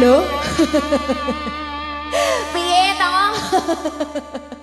Lho. Piye to?